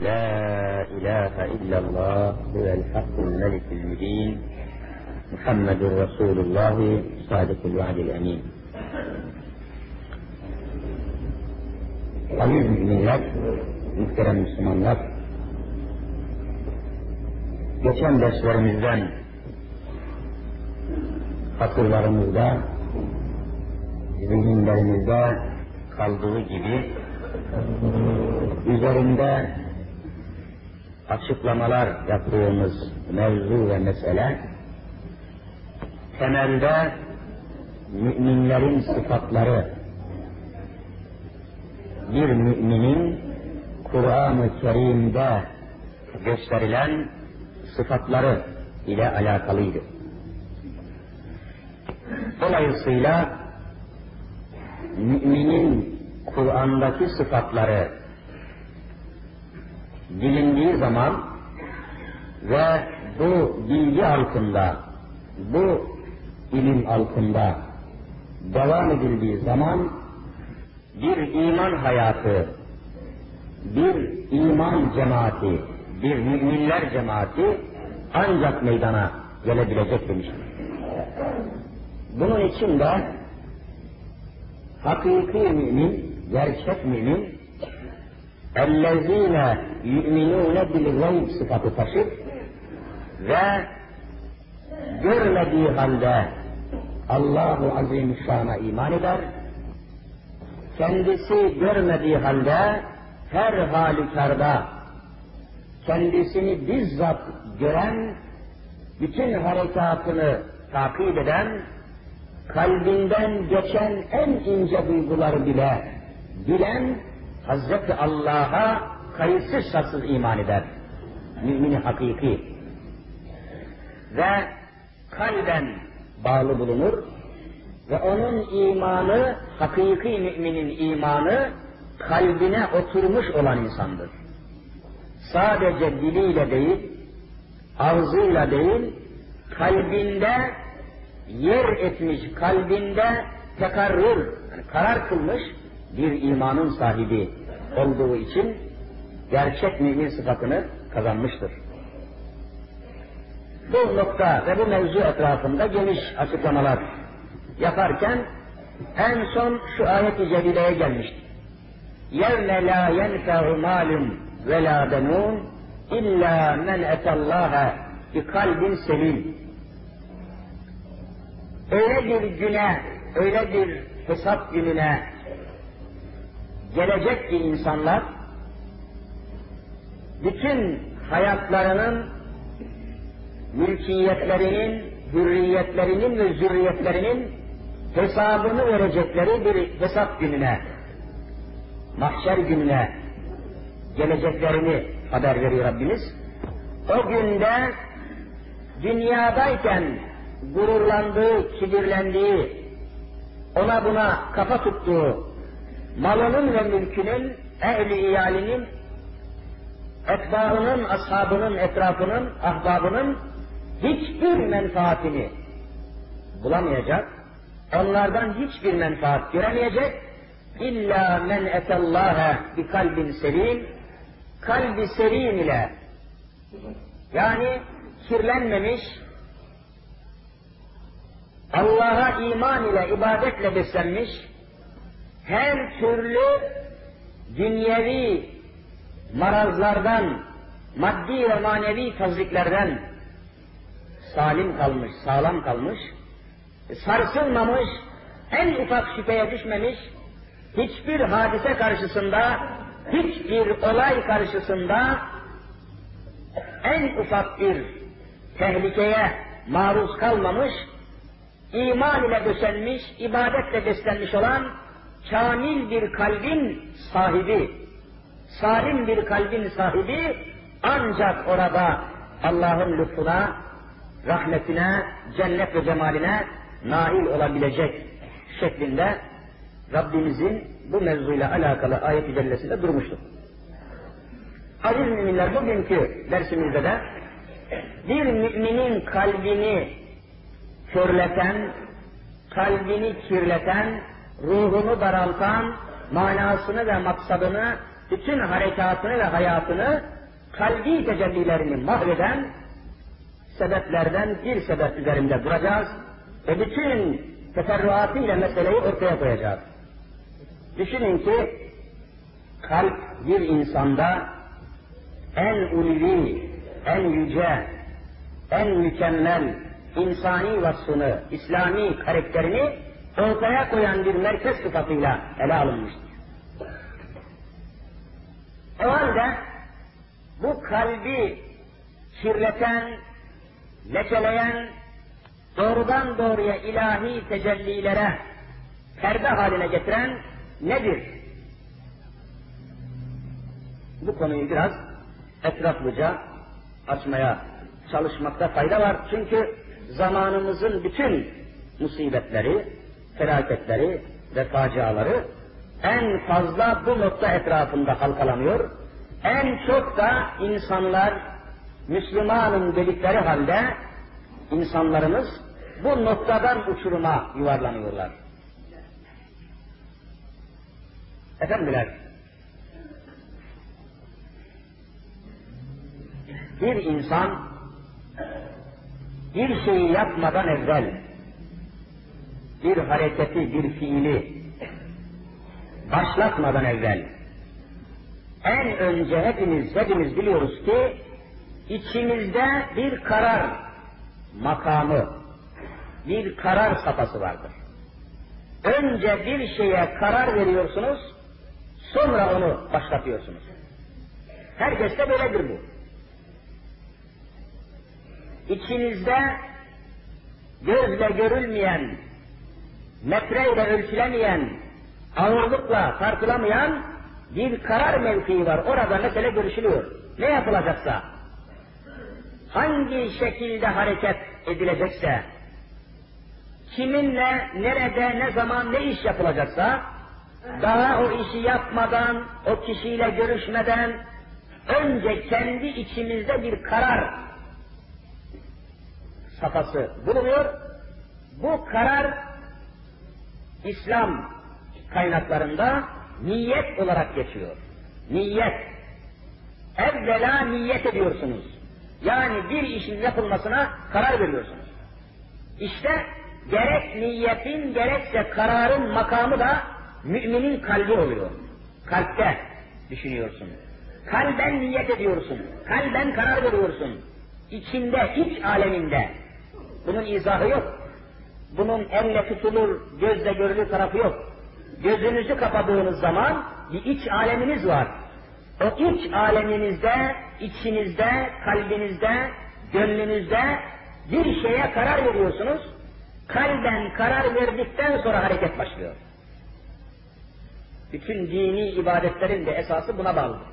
لا إله إلا الله هو الحق الملك المبين محمد رسول الله صادق الوعد الأمين Aziz müminler, muhterem Müslümanlar, geçen derslerimizden hatırlarımızda, zihinlerimizde kaldığı gibi üzerinde açıklamalar yaptığımız mevzu ve mesele temelde müminlerin sıfatları bir müminin Kur'an-ı Kerim'de gösterilen sıfatları ile alakalıydı. Dolayısıyla müminin Kur'an'daki sıfatları bilindiği zaman ve bu bilgi altında, bu ilim altında devam edildiği zaman bir iman hayatı, bir iman cemaati, bir müminler cemaati ancak meydana gelebilecek demiştir. Bunun için de hakiki mümin, gerçek mümin, اَلَّذ۪ينَ يُؤْمِنُونَ بِالْغَيْبِ sıfatı taşır ve görmediği halde Allahu Azimüşşan'a iman eder, kendisi görmediği halde her halükarda kendisini bizzat gören, bütün harekatını takip eden, kalbinden geçen en ince duyguları bile bilen Hazreti Allah'a kayıtsız şartsız iman eder. Mümini hakiki. Ve kalben bağlı bulunur ve onun imanı, hakiki müminin imanı kalbine oturmuş olan insandır. Sadece diliyle değil, ağzıyla değil, kalbinde yer etmiş, kalbinde tekarrür, yani karar kılmış bir imanın sahibi olduğu için gerçek mümin sıfatını kazanmıştır. Bu nokta ve bu mevzu etrafında geniş açıklamalar yaparken en son şu ayet-i celileye gelmiştir. يَوْمَ لَا يَنْفَعُ مَالٌ وَلَا بَنُونَ اِلَّا مَنْ اَتَ اللّٰهَ بِقَلْبٍ selim. Öyle bir güne, öyle bir hesap gününe gelecek ki insanlar bütün hayatlarının mülkiyetlerinin, hürriyetlerinin ve zürriyetlerinin hesabını verecekleri bir hesap gününe, mahşer gününe geleceklerini haber veriyor Rabbimiz. O günde dünyadayken gururlandığı, kibirlendiği, ona buna kafa tuttuğu, malının ve mülkünün, ehli iyalinin, etbaının, ashabının, etrafının, ahbabının hiçbir menfaatini bulamayacak, onlardan hiçbir menfaat göremeyecek, İlla men etallâhe bi kalbin selim, kalbi selim ile, yani kirlenmemiş, Allah'a iman ile, ibadetle beslenmiş, her türlü dünyevi marazlardan, maddi ve manevi taziklerden salim kalmış, sağlam kalmış, sarsılmamış, en ufak şüpheye düşmemiş, hiçbir hadise karşısında, hiçbir olay karşısında en ufak bir tehlikeye maruz kalmamış, iman ile döşenmiş, ibadetle beslenmiş olan kamil bir kalbin sahibi, salim bir kalbin sahibi ancak orada Allah'ın lütfuna, rahmetine, cennet ve cemaline nail olabilecek şeklinde Rabbimizin bu mevzuyla alakalı ayet-i cellesinde durmuştur. Aziz müminler bugünkü dersimizde de bir müminin kalbini körleten, kalbini kirleten, ruhunu daraltan, manasını ve maksadını bütün harekatını ve hayatını kalbi tecellilerini mahveden sebeplerden bir sebep üzerinde duracağız ve bütün teferruatıyla meseleyi ortaya koyacağız. Düşünün ki kalp bir insanda en ulvi, en yüce, en mükemmel insani vasfını, İslami karakterini ortaya koyan bir merkez sıfatıyla ele alınmıştır. O halde bu kalbi kirleten, lekeleyen, doğrudan doğruya ilahi tecellilere perde haline getiren nedir? Bu konuyu biraz etraflıca açmaya çalışmakta fayda var. Çünkü zamanımızın bütün musibetleri, felaketleri ve faciaları en fazla bu nokta etrafında halkalanıyor. En çok da insanlar Müslümanın dedikleri halde insanlarımız bu noktadan uçuruma yuvarlanıyorlar. Efendiler, bir insan bir şeyi yapmadan evvel bir hareketi, bir fiili başlatmadan evvel en önce hepimiz, hepimiz biliyoruz ki içimizde bir karar makamı, bir karar safhası vardır. Önce bir şeye karar veriyorsunuz, sonra onu başlatıyorsunuz. Herkeste böyledir bu. İçinizde gözle görülmeyen, metreyle ölçülemeyen, ağırlıkla tartılamayan bir karar mevkii var. Orada mesele görüşülüyor. Ne yapılacaksa, hangi şekilde hareket edilecekse, kiminle, nerede, ne zaman, ne iş yapılacaksa, daha o işi yapmadan, o kişiyle görüşmeden, önce kendi içimizde bir karar safhası bulunuyor. Bu karar İslam kaynaklarında niyet olarak geçiyor. Niyet. Evvela niyet ediyorsunuz. Yani bir işin yapılmasına karar veriyorsunuz. İşte gerek niyetin gerekse kararın makamı da müminin kalbi oluyor. Kalpte düşünüyorsun. Kalben niyet ediyorsun. Kalben karar veriyorsun. İçinde, iç aleminde. Bunun izahı yok. Bunun elle tutulur, gözle görülür tarafı yok. Gözünüzü kapadığınız zaman bir iç aleminiz var. O iç aleminizde, içinizde, kalbinizde, gönlünüzde bir şeye karar veriyorsunuz. Kalben karar verdikten sonra hareket başlıyor. Bütün dini ibadetlerin de esası buna bağlıdır.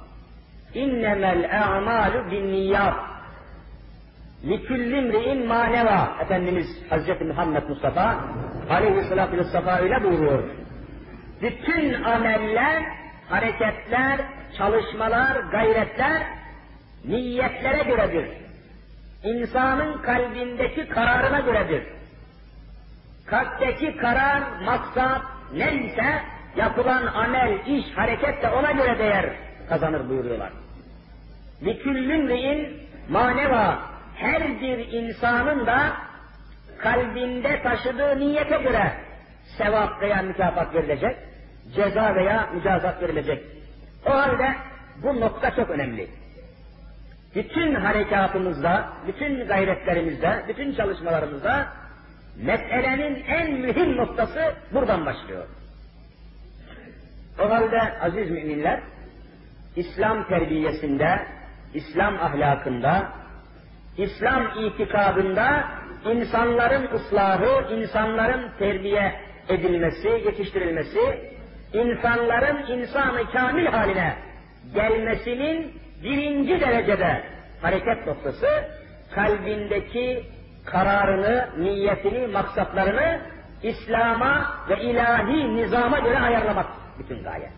İnnemel a'malu bin niyyat. Liküllimri'in maneva. Efendimiz Hazreti Muhammed Mustafa aleyhissalatü vesselam öyle buyuruyor. Bütün ameller, hareketler, çalışmalar, gayretler niyetlere göredir. İnsanın kalbindeki kararına göredir. Kalpteki karar, maksat neyse yapılan amel, iş, hareket de ona göre değer kazanır buyuruyorlar. Liküllümri'in maneva her bir insanın da kalbinde taşıdığı niyete göre sevap veya mükafat verilecek, ceza veya mücazat verilecek. O halde bu nokta çok önemli. Bütün harekatımızda, bütün gayretlerimizde, bütün çalışmalarımızda meselenin en mühim noktası buradan başlıyor. O halde aziz müminler, İslam terbiyesinde, İslam ahlakında, İslam itikadında insanların ıslahı, insanların terbiye edilmesi, yetiştirilmesi, insanların insanı kamil haline gelmesinin birinci derecede hareket noktası, kalbindeki kararını, niyetini, maksatlarını İslam'a ve ilahi nizama göre ayarlamak bütün gaye.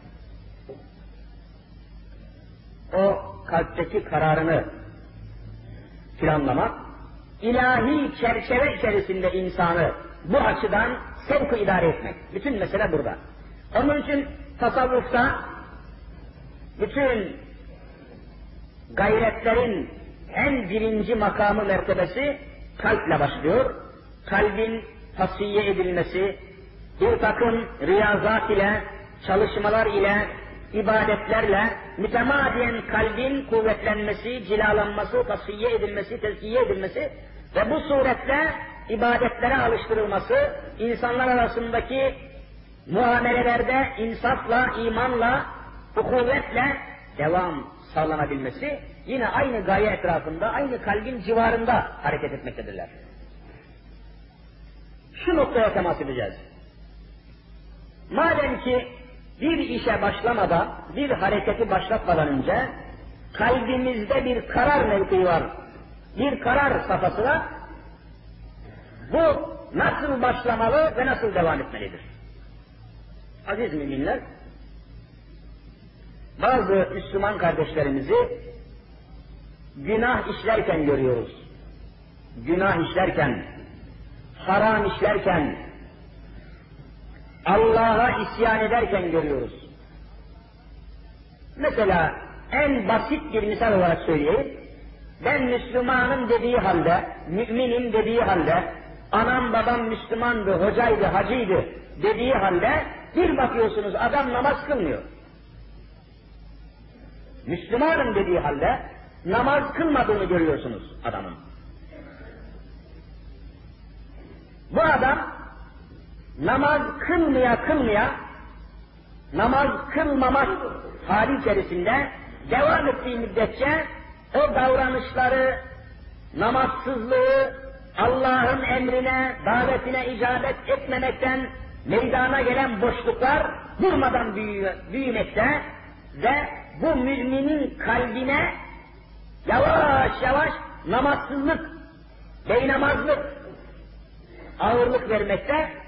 O kalpteki kararını planlamak, ilahi çerçeve içerisinde insanı bu açıdan sevk idare etmek. Bütün mesele burada. Onun için tasavvufta bütün gayretlerin en birinci makamı mertebesi kalple başlıyor. Kalbin tasfiye edilmesi, bir takım riyazat ile, çalışmalar ile, ibadetlerle mütemadiyen kalbin kuvvetlenmesi, cilalanması, tasfiye edilmesi, tezkiye edilmesi ve bu suretle ibadetlere alıştırılması, insanlar arasındaki muamelelerde insafla, imanla, kuvvetle devam sağlanabilmesi yine aynı gaye etrafında, aynı kalbin civarında hareket etmektedirler. Şu noktaya temas edeceğiz. Madem ki bir işe başlamadan, bir hareketi başlatmadan önce kalbimizde bir karar mevkii var. Bir karar safhası var. Bu nasıl başlamalı ve nasıl devam etmelidir? Aziz müminler, bazı Müslüman kardeşlerimizi günah işlerken görüyoruz. Günah işlerken, haram işlerken, Allah'a isyan ederken görüyoruz. Mesela en basit bir misal olarak söyleyeyim. Ben Müslümanım dediği halde, müminim dediği halde, anam babam Müslümandı, hocaydı, hacıydı dediği halde bir bakıyorsunuz adam namaz kılmıyor. Müslümanım dediği halde namaz kılmadığını görüyorsunuz adamın. Bu adam namaz kılmaya kılmaya namaz kılmamak hali içerisinde devam ettiği müddetçe o davranışları, namazsızlığı, Allah'ın emrine, davetine icabet etmemekten meydana gelen boşluklar durmadan büyümekte ve bu müminin kalbine yavaş yavaş namazsızlık, beynamazlık ağırlık vermekte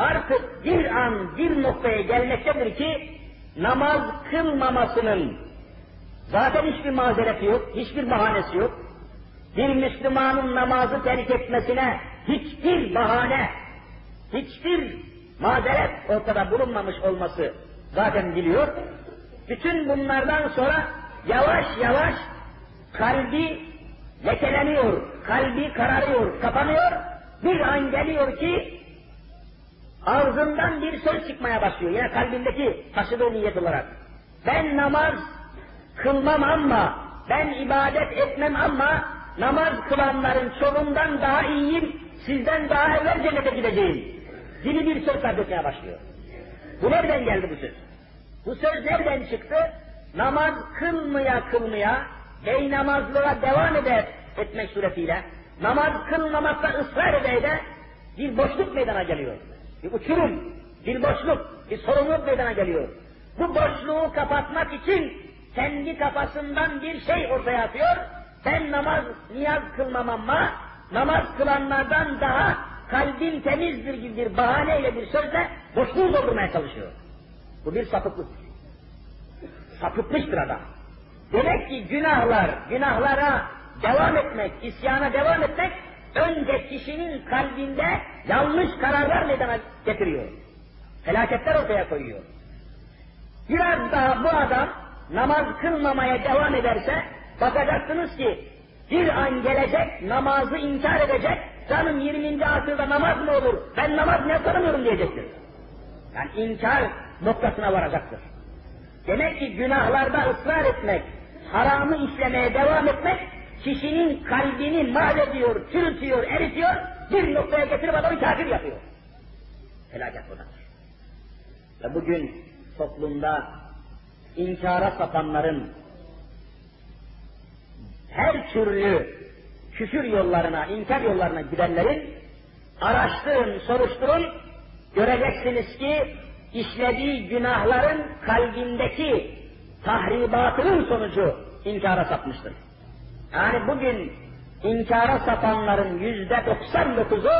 artık bir an bir noktaya gelmektedir ki namaz kılmamasının zaten hiçbir mazereti yok, hiçbir bahanesi yok. Bir Müslümanın namazı terk etmesine hiçbir bahane, hiçbir mazeret ortada bulunmamış olması zaten biliyor. Bütün bunlardan sonra yavaş yavaş kalbi lekeleniyor, kalbi kararıyor, kapanıyor. Bir an geliyor ki ağzından bir söz çıkmaya başlıyor. Yine kalbindeki taşıdığı niyet olarak. Ben namaz kılmam ama, ben ibadet etmem ama namaz kılanların çoğundan daha iyiyim, sizden daha evvel cennete gideceğim. Gibi bir söz dökmeye başlıyor. Bu nereden geldi bu söz? Bu söz nereden çıktı? Namaz kılmaya kılmaya, bey namazlığa devam eder etmek suretiyle, namaz kılmamakta ısrar ede de bir boşluk meydana geliyor. Bir uçurum, bir boşluk, bir sorumluluk meydana geliyor. Bu boşluğu kapatmak için kendi kafasından bir şey ortaya atıyor. Ben namaz, niyaz kılmam ama namaz kılanlardan daha kalbim temizdir gibi bir bahaneyle bir sözle boşluğu doldurmaya çalışıyor. Bu bir sapıklık. Sapıtmıştır adam. Demek ki günahlar, günahlara devam etmek, isyana devam etmek önce kişinin kalbinde yanlış kararlar meydana getiriyor. Felaketler ortaya koyuyor. Biraz daha bu adam namaz kılmamaya devam ederse bakacaksınız ki bir an gelecek namazı inkar edecek canım 20. asırda namaz mı olur ben namaz ne tanımıyorum diyecektir. Yani inkar noktasına varacaktır. Demek ki günahlarda ısrar etmek, haramı işlemeye devam etmek kişinin kalbini mahvediyor, çürütüyor, eritiyor, bir noktaya getirip adamı kafir yapıyor. Felaket budur. Ve bugün toplumda inkara sapanların her türlü küfür yollarına, inkar yollarına gidenlerin araştırın, soruşturun, göreceksiniz ki işlediği günahların kalbindeki tahribatının sonucu inkara sapmıştır. Yani bugün inkara sapanların yüzde doksan dokuzu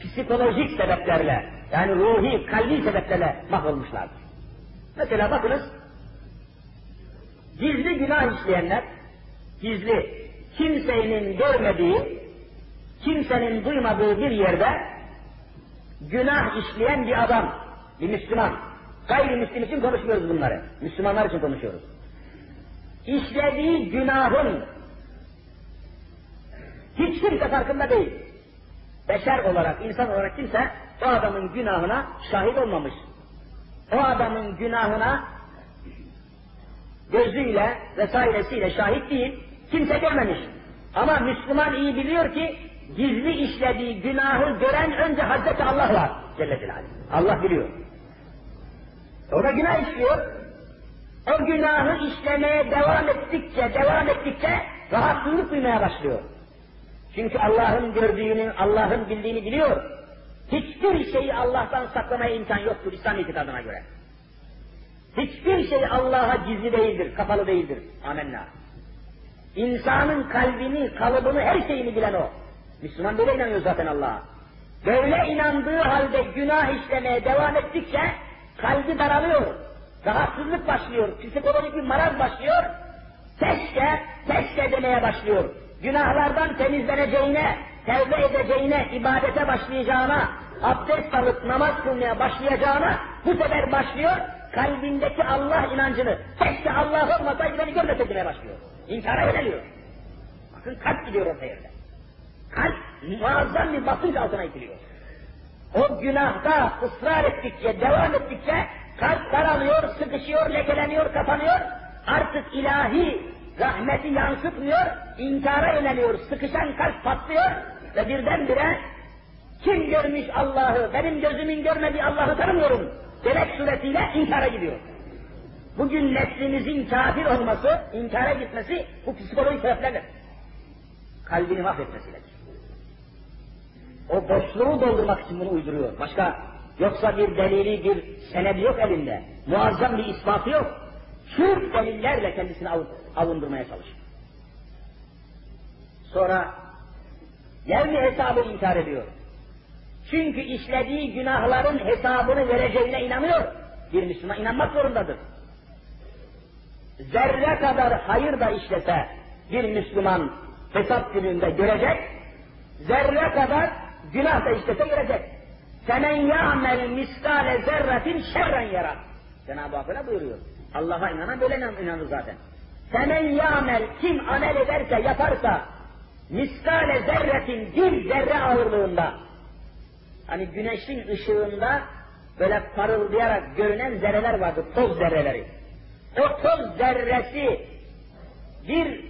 psikolojik sebeplerle, yani ruhi, kalbi sebeplerle mahvolmuşlardır. Mesela bakınız, gizli günah işleyenler, gizli, kimsenin görmediği, kimsenin duymadığı bir yerde günah işleyen bir adam, bir Müslüman. Gayrimüslim için konuşmuyoruz bunları. Müslümanlar için konuşuyoruz. işlediği günahın hiç kimse farkında değil. Beşer olarak, insan olarak kimse o adamın günahına şahit olmamış. O adamın günahına gözüyle vesairesiyle şahit değil, kimse görmemiş. Ama Müslüman iyi biliyor ki gizli işlediği günahı gören önce Hazreti Allah var Celle Celaluhu. Allah biliyor. Da günah işliyor. O günahı işlemeye devam ettikçe, devam ettikçe rahatsızlık duymaya başlıyor. Çünkü Allah'ın gördüğünü, Allah'ın bildiğini biliyor. Hiçbir şeyi Allah'tan saklamaya imkan yoktur İslam itikadına göre. Hiçbir şey Allah'a gizli değildir, kapalı değildir. Amenna. İnsanın kalbini, kalıbını, her şeyini bilen o. Müslüman böyle inanıyor zaten Allah'a. Böyle inandığı halde günah işlemeye devam ettikçe kalbi daralıyor. Rahatsızlık başlıyor, psikolojik bir maraz başlıyor. Keşke, keşke demeye başlıyor. Günahlardan temizleneceğine, tevbe edeceğine, ibadete başlayacağına, abdest alıp namaz kılmaya başlayacağına bu sefer başlıyor, kalbindeki Allah inancını, keşke Allah olmasaydı beni görmese başlıyor. İnkara yöneliyor. Bakın kalp gidiyor orta yerde. Kalp muazzam bir basınç altına itiliyor. O günahta ısrar ettikçe, devam ettikçe kalp daralıyor, sıkışıyor, lekeleniyor, kapanıyor. Artık ilahi rahmeti yansıtmıyor, inkara yöneliyor, sıkışan kalp patlıyor ve birdenbire kim görmüş Allah'ı, benim gözümün görmediği Allah'ı tanımıyorum demek suretiyle inkara gidiyor. Bugün neslimizin kafir olması, inkara gitmesi bu psikolojik sebeplerle kalbini mahvetmesiyle. O boşluğu doldurmak için bunu uyduruyor. Başka yoksa bir delili, bir senedi yok elinde. Muazzam bir ispatı yok. Sırf delillerle kendisini av, avundurmaya çalışıyor. Sonra yevmi hesabı inkar ediyor. Çünkü işlediği günahların hesabını vereceğine inanıyor. Bir Müslüman inanmak zorundadır. Zerre kadar hayır da işlese bir Müslüman hesap gününde görecek, zerre kadar günah da işlese görecek. Semen ya'mel miskale zerretin şerren yarar. Cenab-ı Hak öyle buyuruyor. Allah'a inanan böyle inanır zaten. Semen ya'mel kim amel ederse yaparsa miskale zerretin bir zerre ağırlığında hani güneşin ışığında böyle parıldayarak görünen zerreler vardır, toz zerreleri. O toz zerresi bir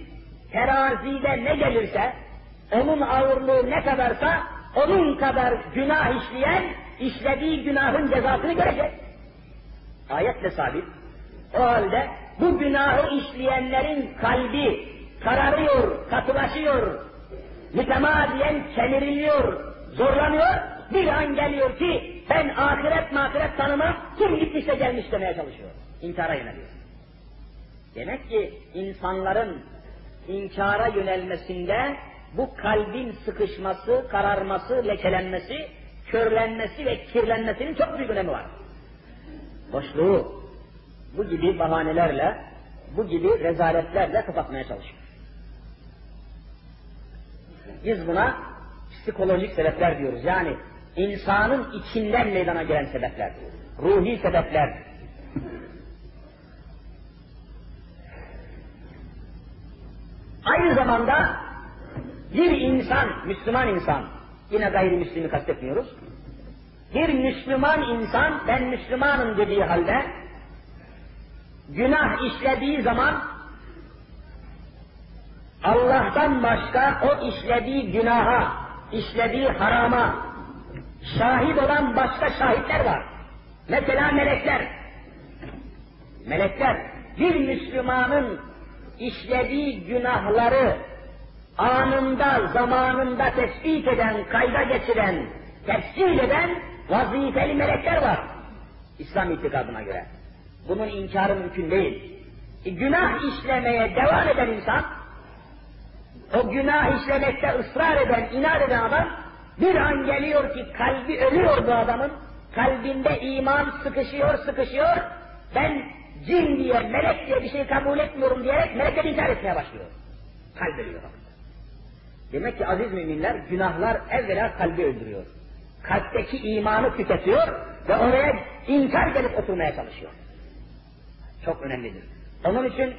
terazide ne gelirse, onun ağırlığı ne kadarsa, onun kadar günah işleyen, işlediği günahın cezasını görecek. Ayetle sabit. O halde bu günahı işleyenlerin kalbi kararıyor, katılaşıyor, mütemadiyen kemiriliyor, zorlanıyor. Bir an geliyor ki ben ahiret mahiret tanımam, kim gitmişse gelmiş demeye çalışıyor. İnkara yöneliyor. Demek ki insanların inkara yönelmesinde bu kalbin sıkışması, kararması, lekelenmesi, körlenmesi ve kirlenmesinin çok büyük önemi var. Boşluğu bu gibi bahanelerle, bu gibi rezaletlerle kapatmaya çalışıyor. Biz buna psikolojik sebepler diyoruz. Yani insanın içinden meydana gelen sebepler, ruhi sebepler. Aynı zamanda bir insan, Müslüman insan, yine gayrimüslimi kastetmiyoruz, bir Müslüman insan, ben Müslümanım dediği halde, günah işlediği zaman, Allah'tan başka o işlediği günaha, işlediği harama, şahit olan başka şahitler var. Mesela melekler. Melekler, bir Müslümanın işlediği günahları anında, zamanında tespit eden, kayda geçiren, tefsir eden vazifeli melekler var. İslam itikadına göre. Bunun inkarı mümkün değil. E, günah işlemeye devam eden insan, o günah işlemekte ısrar eden, inat eden adam, bir an geliyor ki kalbi ölüyor bu adamın, kalbinde iman sıkışıyor, sıkışıyor, ben cin diye, melek diye bir şey kabul etmiyorum diyerek melekleri inkar etmeye başlıyor. Kalp ölüyor. Demek ki aziz müminler, günahlar evvela kalbi öldürüyor. Kalpteki imanı tüketiyor ve oraya inkar gelip oturmaya çalışıyor. Çok önemlidir. Onun için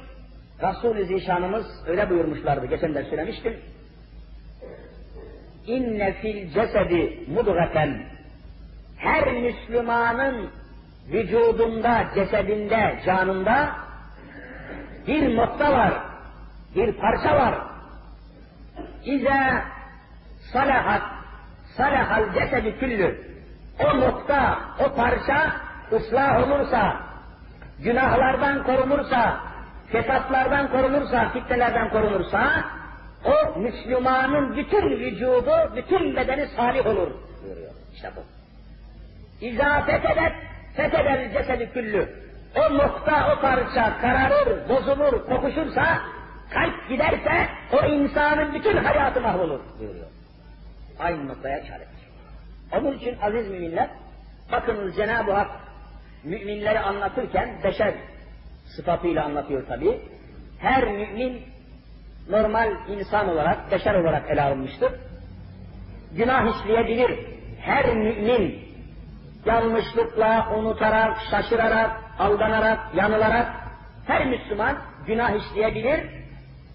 Resul-i Zişanımız öyle buyurmuşlardı, geçen de söylemiştim. İnne fil cesedi mudgaten her Müslümanın vücudunda, cesedinde, canında bir nokta var, bir parça var. İze salahat, salahal cesedi küllü. O nokta, o parça ıslah olursa, günahlardan korunursa, fesatlardan korunursa, fitnelerden korunursa, o Müslümanın bütün vücudu, bütün bedeni salih olur. Buyuruyor. İşte bu. İzâ fetedet, fetedel cesedi küllü. O nokta, o parça kararır, bozulur, kokuşursa, kalp giderse o insanın bütün hayatı mahvolur buyuruyor. Aynı noktaya çağırır. Onun için aziz müminler, bakınız Cenab-ı Hak müminleri anlatırken beşer sıfatıyla anlatıyor tabi. Her mümin normal insan olarak, beşer olarak ele alınmıştır. Günah işleyebilir. Her mümin yanlışlıkla, unutarak, şaşırarak, aldanarak, yanılarak her Müslüman günah işleyebilir.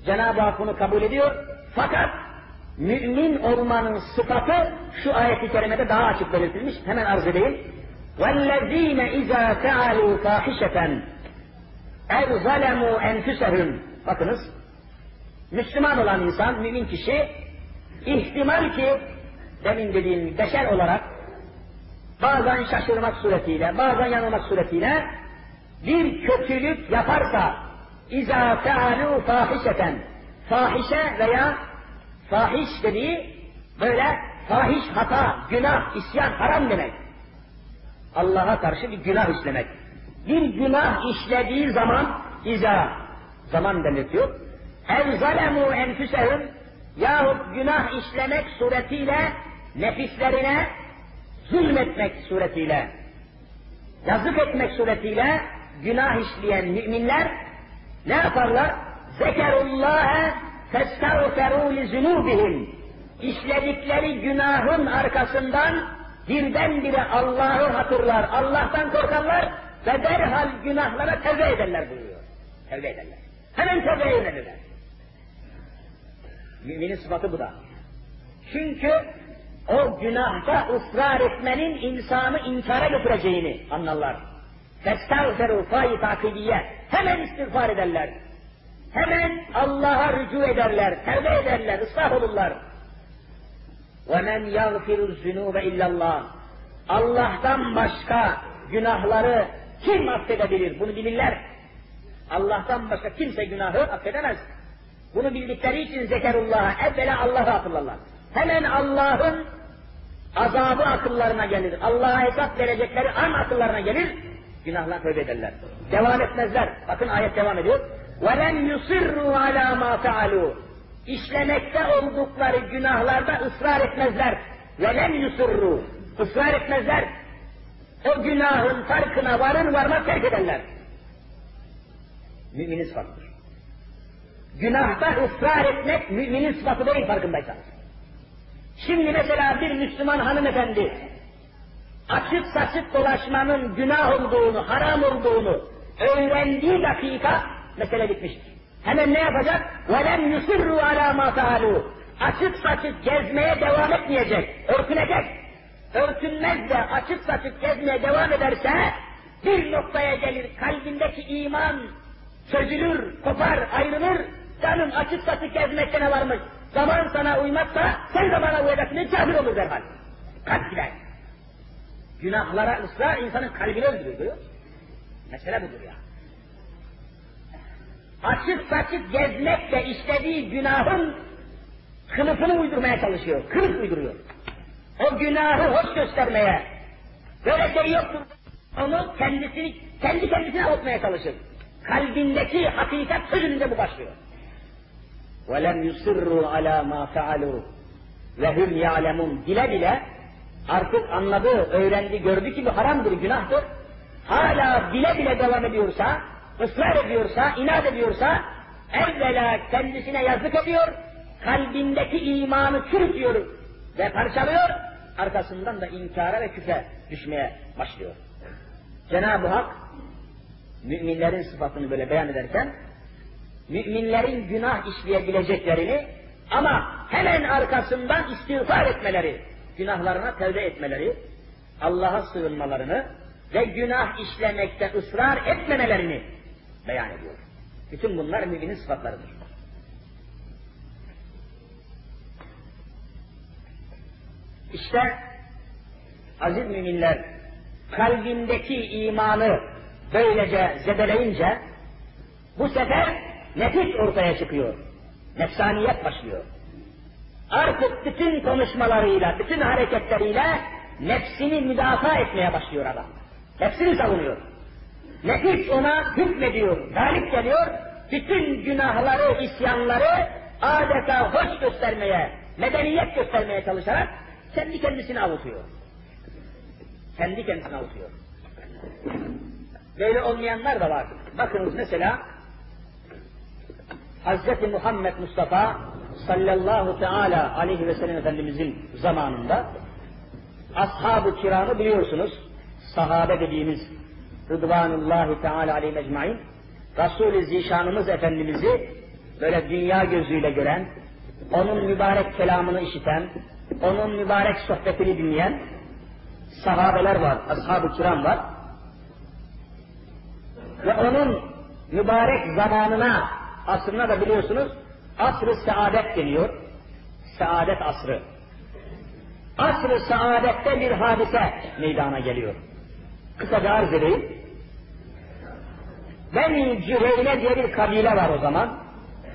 Cenab-ı Hak bunu kabul ediyor. Fakat mümin olmanın sıfatı şu ayet-i kerimede daha açık belirtilmiş. Hemen arz edeyim. وَالَّذ۪ينَ اِذَا فَعَلُوا فَاحِشَةً اَوْ ظَلَمُوا اَنْفُسَهُمْ Bakınız, Müslüman olan insan, mümin kişi, ihtimal ki, demin dediğim beşer olarak, bazen şaşırmak suretiyle, bazen yanılmak suretiyle, bir kötülük yaparsa, اِذَا فَعَلُوا فَاحِشَةً Fahişe veya fahiş dediği, böyle fahiş hata, günah, isyan, haram demek. Allah'a karşı bir günah işlemek. Bir günah işlediği zaman iza zaman belirtiyor. Ev zalemu enfüsehum yahut günah işlemek suretiyle nefislerine zulmetmek suretiyle yazık etmek suretiyle günah işleyen müminler ne yaparlar? Zekerullâhe festağferû li zunûbihim işledikleri günahın arkasından birdenbire Allah'ı hatırlar, Allah'tan korkarlar ve derhal günahlara tevbe ederler buyuruyor. Tevbe ederler. Hemen tevbe yönelirler. Müminin sıfatı bu da. Çünkü o günahta ısrar etmenin insanı inkara götüreceğini anlarlar. Festağferu fâi takidiye. Hemen istiğfar ederler. Hemen Allah'a rücu ederler, tevbe ederler, ıslah olurlar. وَمَنْ يَغْفِرُ الذُّنُوبَ اِلَّا اللّٰهِ Allah'tan başka günahları kim affedebilir? Bunu bilirler. Allah'tan başka kimse günahı affedemez. Bunu bildikleri için zekerullah'a evvela Allah'ı hatırlarlar. Hemen Allah'ın azabı akıllarına gelir. Allah'a hesap verecekleri an akıllarına gelir. Günahlar tövbe ederler. Devam etmezler. Bakın ayet devam ediyor. وَلَنْ يُصِرُّوا عَلَى مَا فَعَلُوا işlemekte oldukları günahlarda ısrar etmezler. Velem yusurru. Israr etmezler. O günahın farkına varır varmaz terk ederler. Müminin sıfatıdır. Günahta ısrar etmek müminin sıfatı değil farkındaysanız. Şimdi mesela bir Müslüman hanımefendi açık saçık dolaşmanın günah olduğunu, haram olduğunu öğrendiği dakika mesele bitmiştir. Hemen ne yapacak? وَلَمْ يُسِرُّوا عَلَى مَا فَعَلُوا Açık saçık gezmeye devam etmeyecek, örtünecek. Örtünmez de açık saçık gezmeye devam ederse, bir noktaya gelir, kalbindeki iman çözülür, kopar, ayrılır, canım açık saçık gezmekte ne varmış? Zaman sana uymazsa, sen de bana uyacaksın, cahil olur derhal. Kalp gider. Günahlara ısrar insanın kalbini öldürüyor. Mesele budur ya açık saçık gezmek de istediği günahın kılıfını uydurmaya çalışıyor. Kılıf uyduruyor. O günahı hoş göstermeye, böyle şey yoktur. Onu kendisini, kendi kendisine avutmaya çalışır. Kalbindeki hakikat sözünde bu başlıyor. وَلَمْ يُسِرُّوا عَلَى مَا فَعَلُوا وَهُمْ يَعْلَمُونَ Bile bile artık anladı, öğrendi, gördü ki bu haramdır, günahtır. Hala bile bile devam ediyorsa, ısrar ediyorsa, inat ediyorsa, evvela kendisine yazık ediyor, kalbindeki imanı çürütüyor ve parçalıyor, arkasından da inkara ve küfe düşmeye başlıyor. Cenab-ı Hak, müminlerin sıfatını böyle beyan ederken, müminlerin günah işleyebileceklerini ama hemen arkasından istiğfar etmeleri, günahlarına tevbe etmeleri, Allah'a sığınmalarını ve günah işlemekte ısrar etmemelerini beyan ediyor. Bütün bunlar müminin sıfatlarıdır. İşte aziz müminler kalbindeki imanı böylece zedeleyince bu sefer nefis ortaya çıkıyor. Nefsaniyet başlıyor. Artık bütün konuşmalarıyla, bütün hareketleriyle nefsini müdafaa etmeye başlıyor adam. Nefsini savunuyor. Nefis ona hükmediyor, galip geliyor, bütün günahları, isyanları adeta hoş göstermeye, medeniyet göstermeye çalışarak kendi kendisini avutuyor. Kendi kendisini avutuyor. Böyle olmayanlar da var. Bakınız mesela Hz. Muhammed Mustafa sallallahu teala aleyhi ve sellem Efendimizin zamanında ashab-ı kiramı biliyorsunuz. Sahabe dediğimiz Rıdvanullahi Teala aleyhi mecmain Resul-i Zişanımız Efendimiz'i böyle dünya gözüyle gören, onun mübarek kelamını işiten, onun mübarek sohbetini dinleyen sahabeler var, ashab-ı kiram var. Ve onun mübarek zamanına, asrına da biliyorsunuz, asr-ı saadet deniyor. Saadet asrı. Asr-ı saadette bir hadise meydana geliyor. Kısaca arz edeyim. Beni Cüheyne diye bir kabile var o zaman.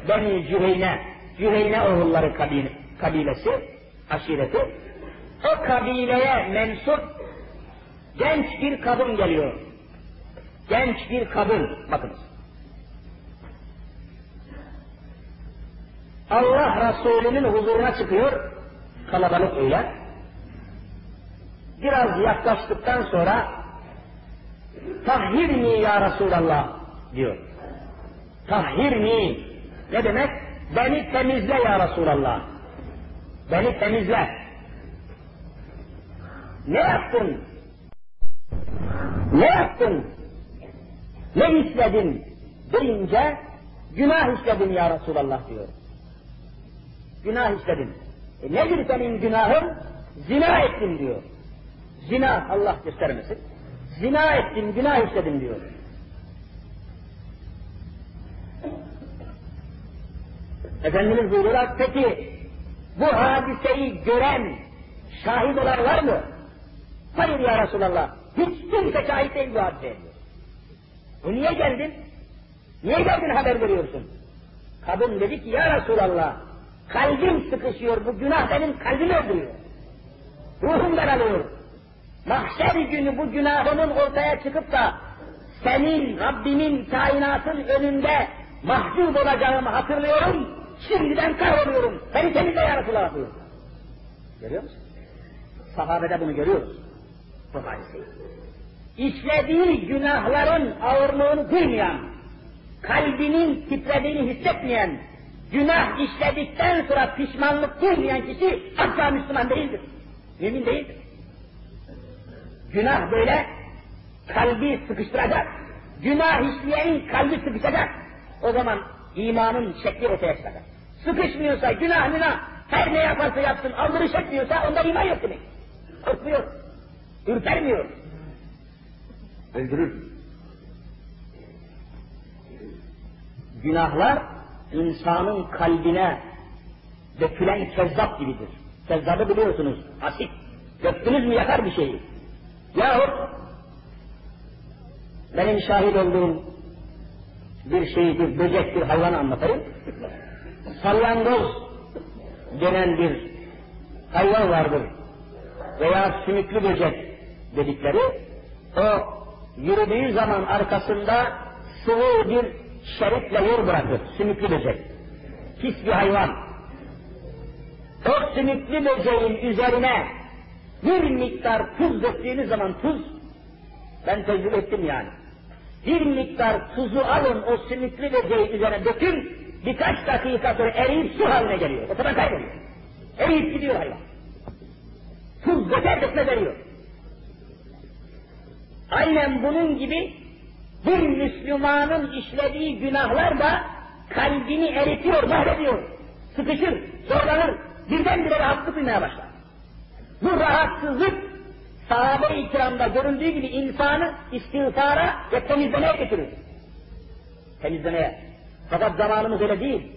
Beni Cüheyne, Cüheyne oğulları kabile, kabilesi, aşireti. O kabileye mensup genç bir kadın geliyor. Genç bir kadın, bakınız. Allah Resulü'nün huzuruna çıkıyor, kalabalık öyle. Biraz yaklaştıktan sonra tahhirni ya Resulallah diyor. Tahhirni ne demek? Beni temizle ya Resulallah. Beni temizle. Ne yaptın? Ne yaptın? Ne işledin? deyince günah işledim ya Resulallah diyor. Günah işledim. E nedir senin günahın? Zina ettim diyor. Zina Allah göstermesin. Zina ettim, günah işledim diyor. Efendimiz buyuruyorlar, peki bu hadiseyi gören, şahit olan var mı? Hayır ya Resulallah, hiç kimse şahit değil bu hadiseye. Bu niye geldin? Niye geldin haber veriyorsun? Kadın dedi ki ya Resulallah, kalbim sıkışıyor, bu günah benim kalbimi öldürüyor. Ruhum daralıyor. Mahşer günü bu günahımın ortaya çıkıp da senin Rabbimin kainatın önünde mahcup olacağımı hatırlıyorum. Şimdiden kahroluyorum. Beni temizle ya Resulallah diyor. Görüyor musun? Sahabede bunu görüyoruz. Bu hadiseyi. İşlediği günahların ağırlığını duymayan, kalbinin titrediğini hissetmeyen, günah işledikten sonra pişmanlık duymayan kişi asla Müslüman değildir. Mümin değildir. Günah böyle kalbi sıkıştıracak. Günah işleyenin kalbi sıkışacak. O zaman imanın şekli ortaya çıkacak. Sıkışmıyorsa günah günah her ne yaparsa yapsın aldırış etmiyorsa onda iman yok demek. Korkmuyor. Ürpermiyor. Öldürür. Günahlar insanın kalbine dökülen kezzap gibidir. Kezzabı biliyorsunuz, asit. Döktünüz mü yakar bir şeyi. Yahut benim şahit olduğum bir şeyi, bir böcek, bir hayvan anlatayım. Salyangoz denen bir hayvan vardır. Veya sümüklü böcek dedikleri. O yürüdüğü zaman arkasında sıvı bir şeritle yol bırakır. Sümüklü böcek. Pis bir hayvan. O sümüklü böceğin üzerine bir miktar tuz döktüğünüz zaman tuz, ben tecrübe ettim yani. Bir miktar tuzu alın o sümüklü böceğin üzerine dökün, birkaç dakika sonra eriyip su haline geliyor. O kadar kayboluyor. Eriyip gidiyor hayvan. Tuz döker dökme veriyor. Aynen bunun gibi bir Müslümanın işlediği günahlar da kalbini eritiyor, mahvediyor, sıkışır, zorlanır, birdenbire rahatsızlık duymaya başlar. Bu rahatsızlık sahabe-i kiramda görüldüğü gibi insanı istiğfara ve temizlemeye götürür. Temizlemeye. Fakat zamanımız öyle değil.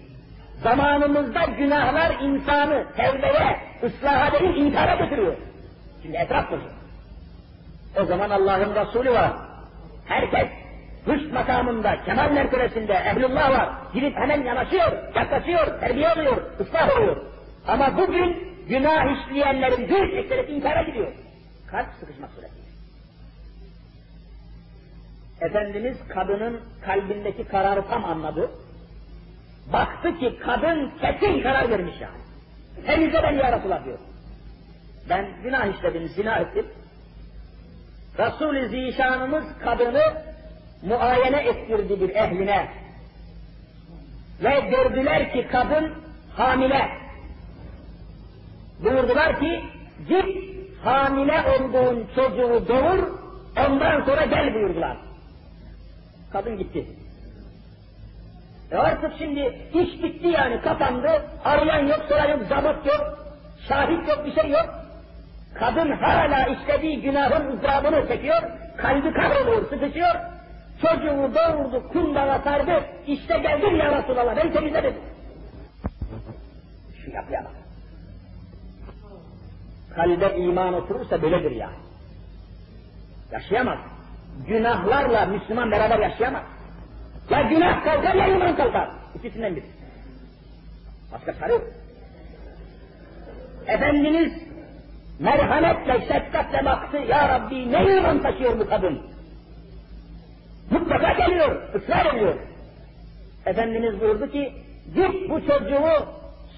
Zamanımızda günahlar insanı tevbeye, ıslaha değil inkara götürüyor. Şimdi etraf bozuyor. O zaman Allah'ın Resulü var. Herkes rüşt makamında, kemal mertebesinde ehlullah var. Gidip hemen yanaşıyor, yaklaşıyor, terbiye oluyor, ıslah oluyor. Ama bugün günah işleyenlerin büyük ekserisi inkara gidiyor. Kalp sıkışmak suretiyle. Efendimiz kadının kalbindeki kararı tam anladı. Baktı ki kadın kesin karar vermiş yani. Temizle beni ya Resulallah diyor. Ben günah işledim, zina ettim. Resul-i Zişanımız kadını muayene ettirdi bir ehline. Ve gördüler ki kadın hamile. Buyurdular ki git hamile olduğun çocuğu doğur ondan sonra gel buyurdular. Kadın gitti. E artık şimdi iş bitti yani kapandı. Arayan yok, soran yok, zabıt yok, şahit yok, bir şey yok. Kadın hala işlediği günahın ızdırabını çekiyor, kalbi kahroluyor, sıkışıyor. Çocuğu doğurdu, kundağa sardı, işte geldim ya Resulallah, ben temizledim. Şu yapıya bak. Kalbe iman oturursa böyledir ya. Yaşayamaz. Günahlarla Müslüman beraber yaşayamaz. Ya günah kalkar ya iman kalkar. İkisinden biri. Başka çare. Efendimiz merhametle, şefkatle baktı. Ya Rabbi ne iman taşıyor bu kadın? Mutlaka geliyor, ısrar ediyor. Efendimiz buyurdu ki, git bu çocuğu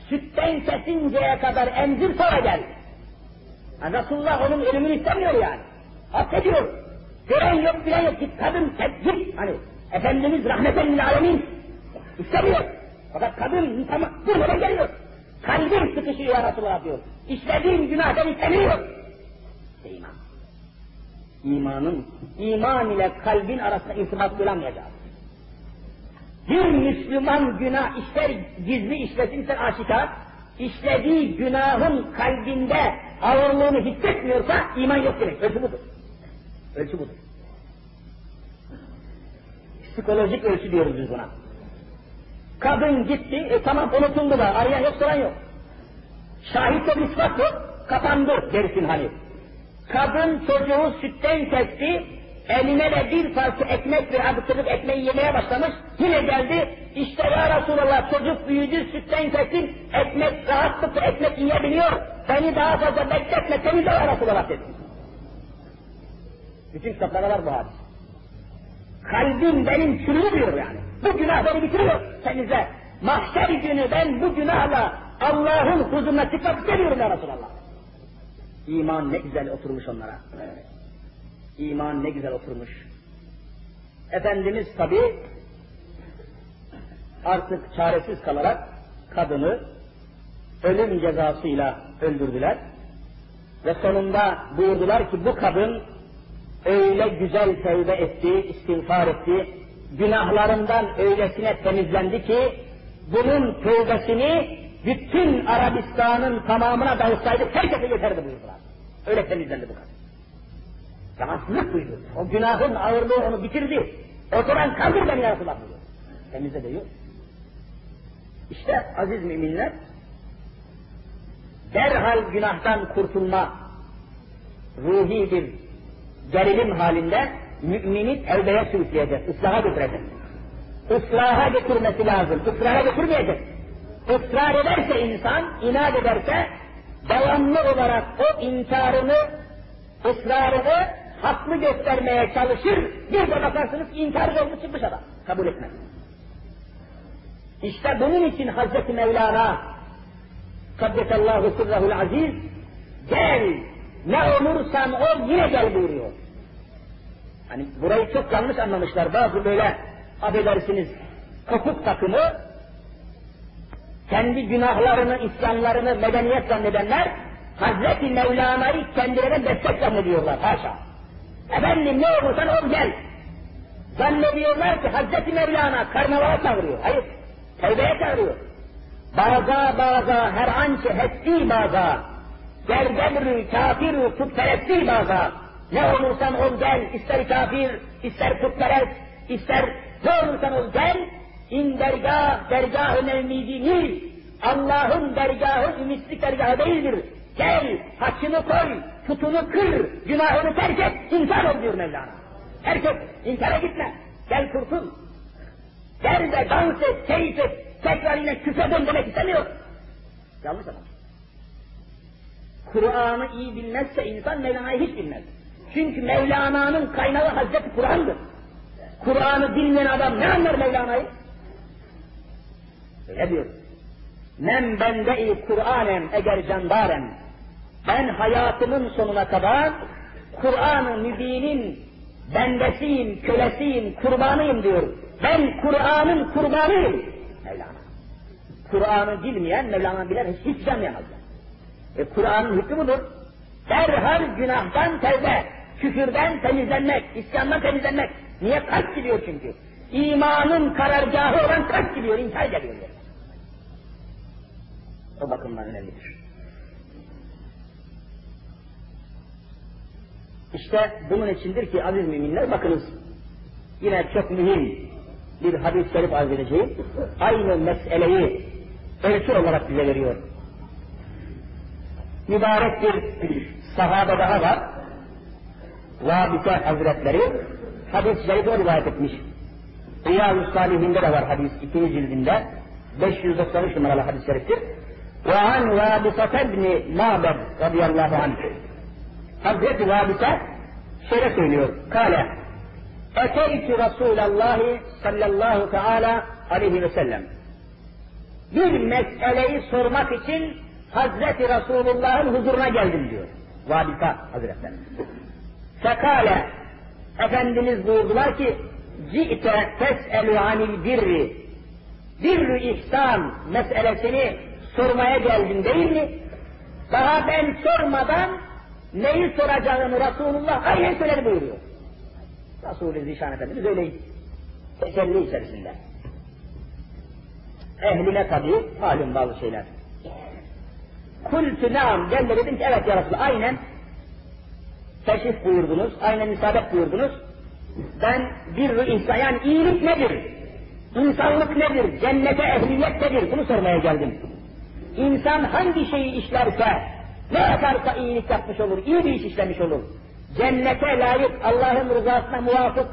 sütten kesinceye kadar emzir sonra gel. Yani Resulullah onun ölümünü istemiyor yani. Affediyor. Gören yok, bilen yok. Git kadın, git. Hani Efendimiz rahmeten lil alemin istemiyor. Fakat kadın tamam, durmadan geliyor. Kalbim sıkışıyor ya Resulullah diyor. İşlediğim günahdan istemiyor. İşte iman. İmanın, iman ile kalbin arasında irtibat bulamayacağız. Bir Müslüman günah ister gizli işlesin ister aşikar, işlediği günahın kalbinde ağırlığını hissetmiyorsa iman yok demek. Ölçü budur. Ölçü budur. Psikolojik ölçü diyoruz biz buna. Kadın gitti, e tamam unutuldu da arayan yok soran yok. Şahit yok, ispat yok, kapandı derisin hani. Kadın çocuğu sütten kesti, eline de bir parça ekmek ve abıtırıp ekmeği yemeye başlamış, yine geldi, işte ya Resulallah çocuk büyüdü, sütten kestim, ekmek rahatlıkla ekmek yiyebiliyor, beni daha fazla bekletme, temizle ya Resulallah dedi. Bütün kitaplarda var bu hadis. Kalbim benim çürüyor diyor yani. Bu günah beni bitiriyor, temizle. Mahşer günü ben bu günahla Allah'ın huzuruna çıkmak istemiyorum ya Resulallah. İman ne güzel oturmuş onlara. İman ne güzel oturmuş. Efendimiz tabi artık çaresiz kalarak kadını ölüm cezasıyla öldürdüler. Ve sonunda buyurdular ki bu kadın öyle güzel tevbe etti, istiğfar etti, günahlarından öylesine temizlendi ki bunun tövbesini bütün Arabistan'ın tamamına dağıtsaydık herkese yeterdi buyurdular. Öyle temizlendi bu kadın. Rahatsızlık duydu. O günahın ağırlığı onu bitirdi. Oturan kaldır beni ya Resulallah buyuruyor. Temizle diyor. İşte aziz müminler derhal günahtan kurtulma ruhi bir gerilim halinde mümini tevbeye sürükleyecek, ıslaha götürecek. Islaha götürmesi lazım, ısrara götürmeyecek. Israr ederse insan, inat ederse, devamlı olarak o inkarını, ısrarını haklı göstermeye çalışır, bir de bakarsınız inkar yolunu çıkmış adam, kabul etmez. İşte bunun için Hazreti Mevlana, Kaddesallahu sırrahul aziz, gel, ne olursan ol yine gel buyuruyor. Hani burayı çok yanlış anlamışlar. Bazı böyle affedersiniz kopuk takımı kendi günahlarını, isyanlarını medeniyet zannedenler Hazreti Mevlana'yı kendilerine destek zannediyorlar. Haşa. Efendim ne olursan ol gel. Zannediyorlar ki Hazreti Mevlana karnavala çağırıyor. Hayır. Tevbeye çağırıyor. Baza baza her ançe hessi baza. Gel gelri kafiru putperesti baza. Ne olursan ol gel, ister kafir, ister putperest, ister ne olursan ol gel. İn dergah, dergah-ı Allah'ın dergahı ümitlik dergahı değildir. Gel, haçını koy, putunu kır, günahını terk et, insan ol diyor Mevlana. Terk et, inkara gitme. Gel kurtul. Gel de dans et, keyif et, tekrar yine küfre dön demek istemiyor. Yanlış ama. Kur'an'ı iyi bilmezse insan Mevlana'yı hiç bilmez. Çünkü Mevlana'nın kaynağı Hazreti Kur'an'dır. Kur'an'ı bilmeyen adam ne anlar Mevlana'yı? Öyle diyor. Men bende-i Kur'anem eğer candarem. Ben hayatımın sonuna kadar Kur'an-ı Mübin'in bendesiyim, kölesiyim, kurbanıyım diyor. Ben Kur'an'ın kurbanıyım. Mevlana. Kur'an'ı bilmeyen Mevlana bilen hiç can yanmaz. E Kur'an'ın hükmü budur. Derhal günahtan tevbe, küfürden temizlenmek, isyandan temizlenmek. Niye kalp gidiyor çünkü? İmanın karargahı olan kalp gidiyor, inkar ediyor. O bakımdan önemlidir. İşte bunun içindir ki aziz müminler bakınız. Yine çok mühim bir hadis-i şerif arz edeceğim. Aynı meseleyi ölçü olarak bize veriyor. Mübarek bir sahabe daha var. Rabite Hazretleri hadis-i şerifi rivayet etmiş. Riyaz-ı Salihinde de var hadis, ikinci cildinde. 593 numaralı hadis-i şeriftir. Ve an Rabite ibn Mâber radıyallahu anh. Hazreti Vabise şöyle söylüyor. Kale Eteytü Resulallah sallallahu teala aleyhi ve sellem. Bir meseleyi sormak için Hazreti Resulullah'ın huzuruna geldim diyor. Vabisa Hazretleri. Fekale Efendimiz buyurdular ki Ci'te tes'elü anil birri birri ihsan meselesini sormaya geldin değil mi? Daha ben sormadan neyi soracağını Resulullah aynen söyledi buyuruyor. Resul-i Zişan Efendimiz öyle teselli içerisinde. Ehline tabi malum bazı şeyler. Kultü naam ben de dedim ki evet ya Resulallah aynen teşrif buyurdunuz, aynen isabet buyurdunuz. Ben bir insan yani iyilik nedir? İnsanlık nedir? Cennete ehliyet nedir? Bunu sormaya geldim. İnsan hangi şeyi işlerse, ne yaparsa iyilik yapmış olur, iyi bir iş işlemiş olur. Cennete layık, Allah'ın rızasına muvafık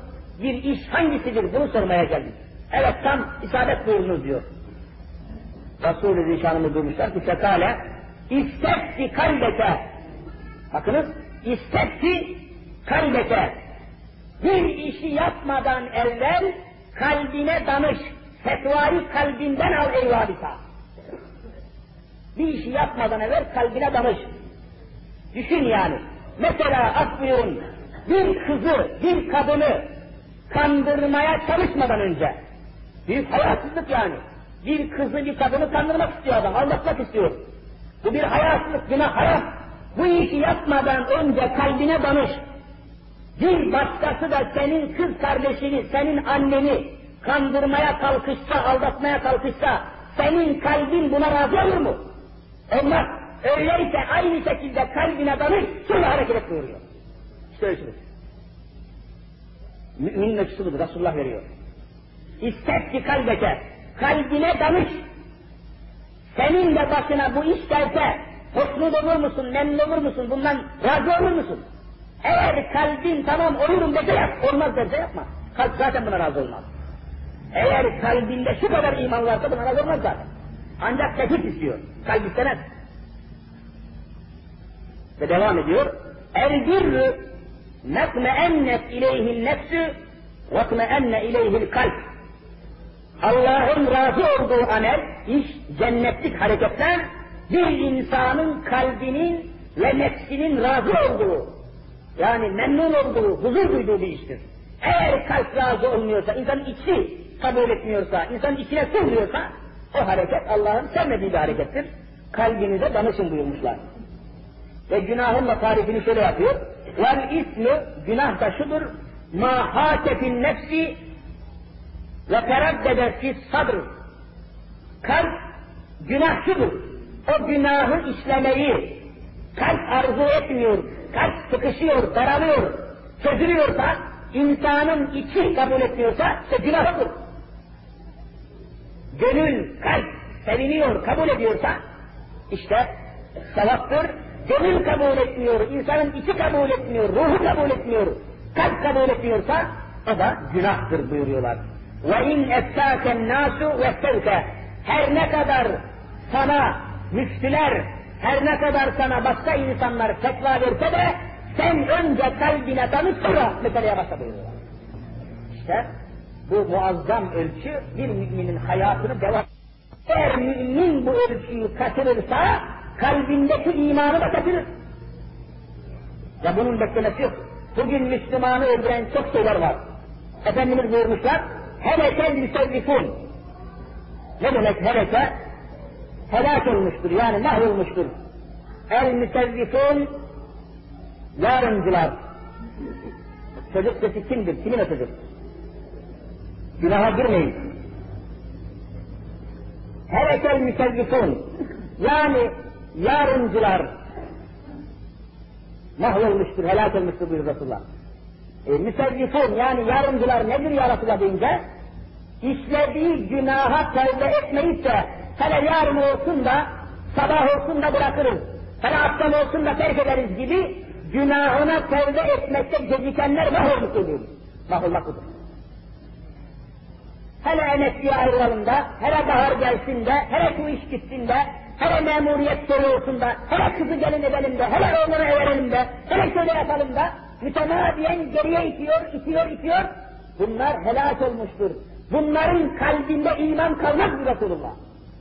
bir iş hangisidir? Bunu sormaya geldim. Evet tam isabet buyurunuz diyor. Resul-i Zişanımız duymuşlar ki fekale istefti kalbete bakınız istefti kalbete bir işi yapmadan evvel kalbine danış. Fetvayı kalbinden al ey vadisa. Bir işi yapmadan evvel kalbine danış. Düşün yani. Mesela at bir kızı, bir kadını kandırmaya çalışmadan önce, büyük hayasızlık yani. Bir kızı, bir kadını kandırmak istiyor adam, aldatmak istiyor. Bu bir hayasızlık, günah hayat. Bu işi yapmadan önce kalbine danış. Bir başkası da senin kız kardeşini, senin anneni kandırmaya kalkışsa, aldatmaya kalkışsa, senin kalbin buna razı olur mu? Olmaz. Öyleyse aynı şekilde kalbine danış, sonra hareket et buyuruyor. İşte ölçülür. Müminin ölçüsü Resulullah veriyor. İstek kalbeke, kalbine danış. Senin de başına bu iş gelse, hoşnut olur musun, memnun olur musun, bundan razı olur musun? Eğer kalbin tamam olurum dese yap, olmaz derse yapma. Kalp zaten buna razı olmaz. Eğer kalbinde şu kadar iman varsa buna razı olmaz zaten. Ancak tehdit istiyor, kalp istemez. Ve devam ediyor. El birrü nekmeennet ileyhil nefsü ve kmeenne ileyhil kalp. Allah'ın razı olduğu amel, iş, cennetlik hareketler bir insanın kalbinin ve nefsinin razı olduğu, yani memnun olduğu, huzur duyduğu bir iştir. Eğer kalp razı olmuyorsa, insanın içi kabul etmiyorsa, insanın içine sığmıyorsa, o hareket Allah'ın sevmediği bir harekettir. Kalbinize danışın buyurmuşlar. Ve günahın da tarifini şöyle yapıyor. Vel ismi, günah da şudur. Ma hakefin nefsi ve teraddede fis sadr. kalp günahçıdır. O günahı işlemeyi kalp arzu etmiyor, kalp sıkışıyor, daralıyor, çözülüyorsa, insanın içi kabul etmiyorsa işte günahıdır. Gönül, kalp seviniyor, kabul ediyorsa işte sevaptır. Gönül kabul etmiyor, insanın içi kabul etmiyor, ruhu kabul etmiyor, kalp kabul etmiyorsa o da günahtır buyuruyorlar. Ve in efsâken nâsu ve sevke her ne kadar sana müftüler, her ne kadar sana başka insanlar fetva verse de sen önce kalbine tanış sonra meseleye başla buyuruyorlar. İşte bu muazzam ölçü bir müminin hayatını devam eğer mümin bu ölçüyü kaçırırsa kalbindeki imanı da kaçırır. Ya bunun beklemesi yok. Bugün Müslümanı öldüren çok şeyler var. Efendimiz buyurmuşlar, helekel müsevvifun. Ne demek heleke? Helak olmuştur, yani mahvolmuştur. El müsevvifun, yarıncılar. Çocuk sesi kimdir? Kimin o çocuk? Günaha girmeyin. Helekel müsevvifun, yani yarıncılar mahvolmuştur, helak olmuştur buyuruyor Resulullah. E, müsevvifun yani yarımcılar nedir ya Resulullah deyince işlediği günaha tevbe etmeyip de hele yarın olsun da sabah olsun da bırakırız. Hele akşam olsun da terk ederiz gibi günahına tevbe etmekte gecikenler mahvolmuş oluyor. Mahvolmak budur. Hele emekliye ayrılalım da, hele bahar gelsin de, hele şu iş gitsin de, hele memuriyet soru da, hele kızı gelin edelim de, hele oğlunu verelim de, hele şöyle yapalım da, mütemadiyen geriye itiyor, itiyor, itiyor. Bunlar helak olmuştur. Bunların kalbinde iman kalmaz mı Resulullah?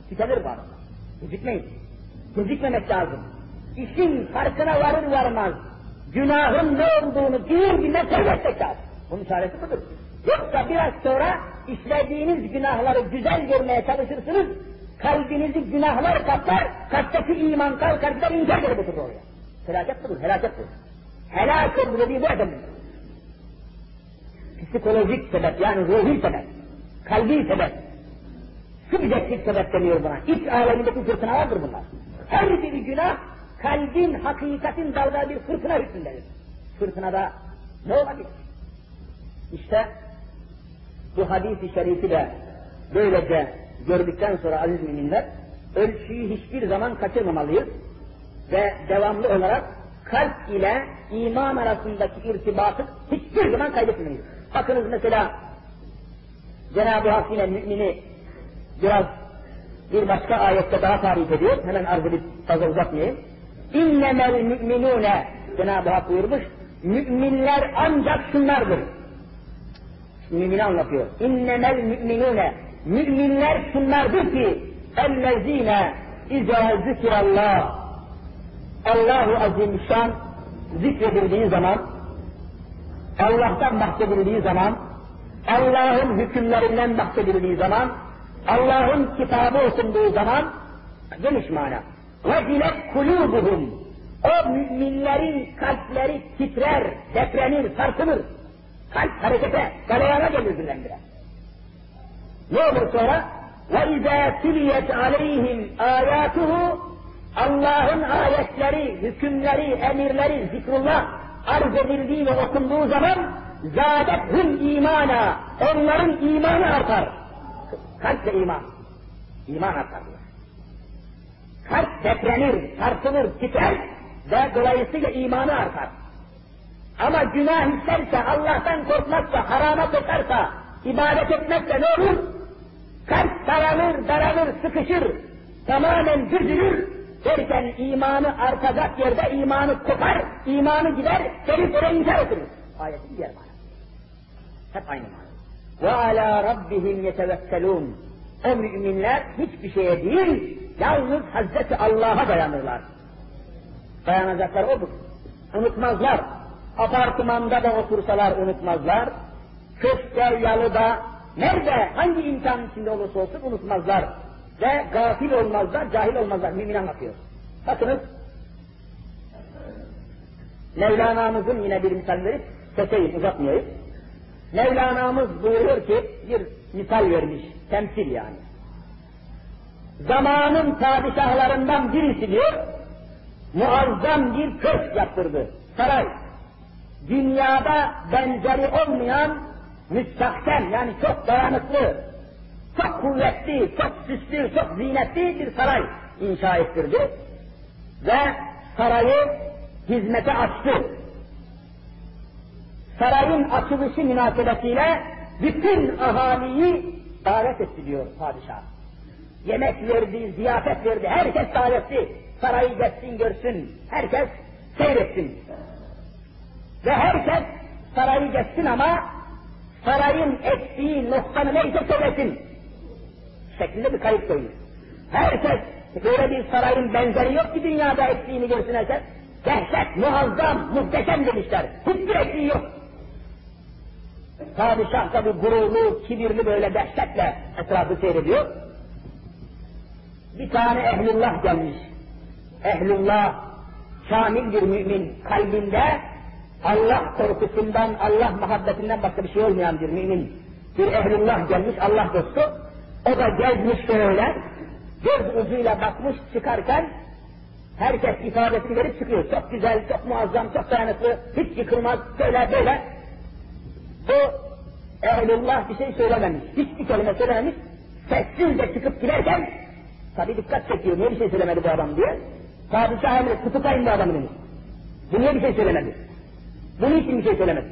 Tükenir bu arada. Gecikmeyin. Gecikmemek lazım. İşin farkına varır varmaz. Günahın ne olduğunu bir güne tevbe lazım. Bunun çaresi budur. Yoksa biraz sonra işlediğiniz günahları güzel görmeye çalışırsınız, kalbinizi günahlar kaplar, kalpteki iman kalkar gider inkar gelir oturur oraya. Felaket budur, helaket budur. Helak olur dediği bu adamın. Psikolojik sebep yani ruhi sebep, kalbi sebep, subjektif sebep deniyor buna. İç alemindeki fırtınalardır bunlar. Her bir günah kalbin, hakikatin dalga bir fırtına hükmündedir. Fırtınada ne olabilir? İşte bu hadis-i şerifi de böylece gördükten sonra aziz müminler, ölçüyü hiçbir zaman kaçırmamalıyız ve devamlı olarak kalp ile iman arasındaki irtibatı hiçbir zaman kaybetmeyiz. Bakınız mesela Cenab-ı Hak yine mümini biraz bir başka ayette daha tarif ediyor. Hemen arz edip fazla uzatmayayım. İnnemel müminune Cenab-ı Hak buyurmuş. Müminler ancak şunlardır Mümini anlatıyor. İnnemel müminune Müminler şunlardır ki ellezine izâ zikrallah Allahu Azimüşşan zikredildiği zaman Allah'tan bahsedildiği zaman Allah'ın hükümlerinden bahsedildiği zaman Allah'ın kitabı okunduğu zaman geniş mana وَزِلَتْ kulubuhum o müminlerin kalpleri titrer, deprenir, sarsılır. Kalp harekete, galeyana gelir birdenbire. Ne olur sonra? وَاِذَا تُلِيَتْ عَلَيْهِمْ آيَاتُهُ Allah'ın ayetleri, hükümleri, emirleri, zikrullah arz edildiği ve okunduğu zaman zâdethum imana, onların imanı artar. Kalple iman. İman artar. Kalp deprenir, sarsılır, titrer ve dolayısıyla imanı artar. Ama günah isterse, Allah'tan korkmazsa, harama sokarsa, ibadet etmezse ne olur? Kalp daralır, daralır, sıkışır, tamamen düzülür, derken imanı artacak yerde imanı kopar, imanı gider, gelip oraya inkar oturur. Ayetin diğer manası. Hep aynı mana. Ve ala rabbihim yetevekkelun. O müminler hiçbir şeye değil, yalnız Hazreti Allah'a dayanırlar. Dayanacaklar odur. Unutmazlar. Apartmanda da otursalar unutmazlar. Köşkte, yalıda, nerede, hangi imkan içinde olursa olsun unutmazlar ve gafil olmazlar, cahil olmazlar. Mümin anlatıyor. Bakınız, Mevlana'mızın yine bir misal verip, keseyim, uzatmayayım. Mevlana'mız buyuruyor ki, bir misal vermiş, temsil yani. zamanın padişahlarından birisi diyor, muazzam bir köşk yaptırdı, saray. Dünyada benzeri olmayan müstahkem yani çok dayanıklı, çok kuvvetli, çok süslü, çok zinetli bir saray inşa ettirdi. Ve sarayı hizmete açtı. Sarayın açılışı münasebetiyle bütün ahaliyi davet etti diyor padişah. Yemek verdi, ziyafet verdi, herkes davetli. Sarayı geçsin görsün, herkes seyretsin. Ve herkes sarayı geçsin ama sarayın eksiği, noksanı neyse söylesin. Şeklinde bir kayıt koyuyor. Herkes böyle bir sarayın benzeri yok ki dünyada eksiğini görsün herkes. Dehşet, muazzam, muhteşem demişler. Hiçbir eksiği yok. Padişah da bu gururlu, kibirli böyle dehşetle etrafı seyrediyor. Bir tane ehlullah gelmiş. Ehlullah, kamil bir mümin kalbinde Allah korkusundan, Allah muhabbetinden başka bir şey olmayan bir mümin. Bir ehlullah gelmiş, Allah dostu. O da gezmiş şöyle, göz ucuyla bakmış çıkarken herkes ifadesini verip çıkıyor. Çok güzel, çok muazzam, çok dayanıklı, hiç yıkılmaz, böyle böyle. Bu ehlullah bir şey söylememiş, hiçbir kelime söylememiş. Sessizce çıkıp giderken, tabi dikkat çekiyor, niye bir şey söylemedi bu adam diye. Padişah emri, tutuklayın bu adamı demiş. Bu niye bir şey söylemedi? Bunun için bir şey söylemedi.